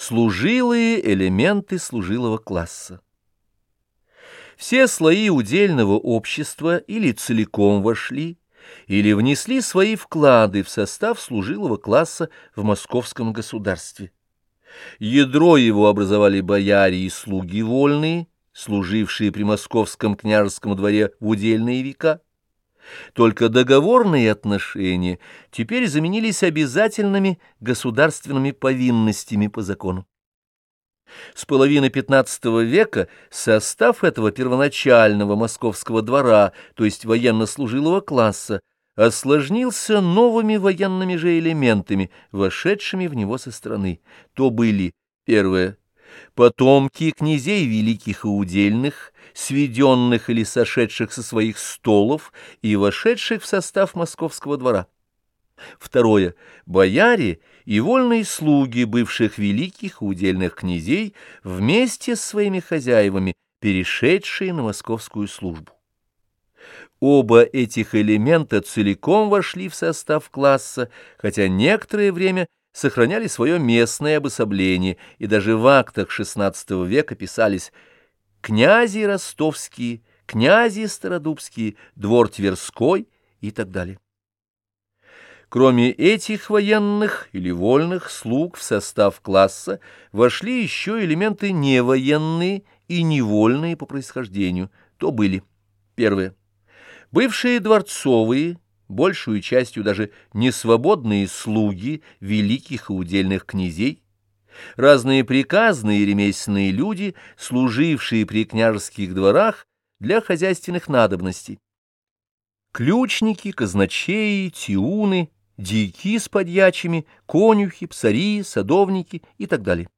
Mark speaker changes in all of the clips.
Speaker 1: Служилые элементы служилого класса. Все слои удельного общества или целиком вошли, или внесли свои вклады в состав служилого класса в московском государстве. Ядро его образовали бояре и слуги вольные, служившие при московском княжеском дворе в удельные века. Только договорные отношения теперь заменились обязательными государственными повинностями по закону. С половины XV века состав этого первоначального московского двора, то есть военнослужилого класса, осложнился новыми военными же элементами, вошедшими в него со стороны. То были, первое, потомки князей великих и удельных, сведенных или сошедших со своих столов и вошедших в состав московского двора. Второе. Бояре и вольные слуги бывших великих и удельных князей вместе с своими хозяевами, перешедшие на московскую службу. Оба этих элемента целиком вошли в состав класса, хотя некоторое время сохраняли свое местное обособление, и даже в актах XVI века писались «князи ростовские», «князи стародубские», «двор Тверской» и так далее. Кроме этих военных или вольных слуг в состав класса вошли еще элементы невоенные и невольные по происхождению, то были первые бывшие дворцовые, большую частью даже несвободные слуги великих и удельных князей, разные приказные и ремесленные люди, служившие при княжеских дворах для хозяйственных надобностей. Ключники, казначеи, тиуны, дьяки с подьячими, конюхи, псари, садовники и так далее.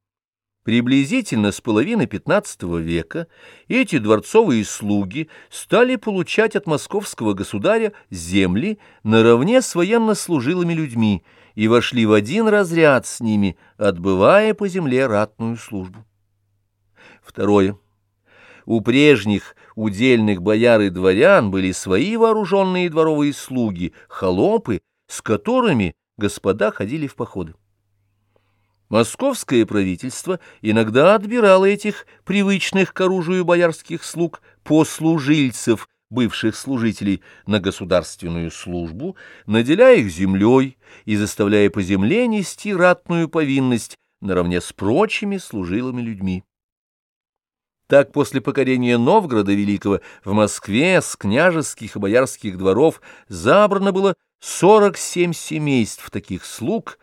Speaker 1: Приблизительно с половины XV века эти дворцовые слуги стали получать от московского государя земли наравне с военнослужилыми людьми и вошли в один разряд с ними, отбывая по земле ратную службу. Второе. У прежних удельных бояр и дворян были свои вооруженные дворовые слуги, холопы, с которыми господа ходили в походы. Московское правительство иногда отбирало этих привычных к оружию боярских слуг послужильцев, бывших служителей, на государственную службу, наделяя их землей и заставляя по земле нести ратную повинность наравне с прочими служилыми людьми. Так после покорения Новгорода Великого в Москве с княжеских и боярских дворов забрано было 47 семейств таких слуг,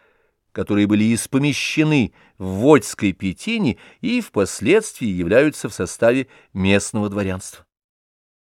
Speaker 1: которые были испомещены в Водской Петине и впоследствии являются в составе местного дворянства.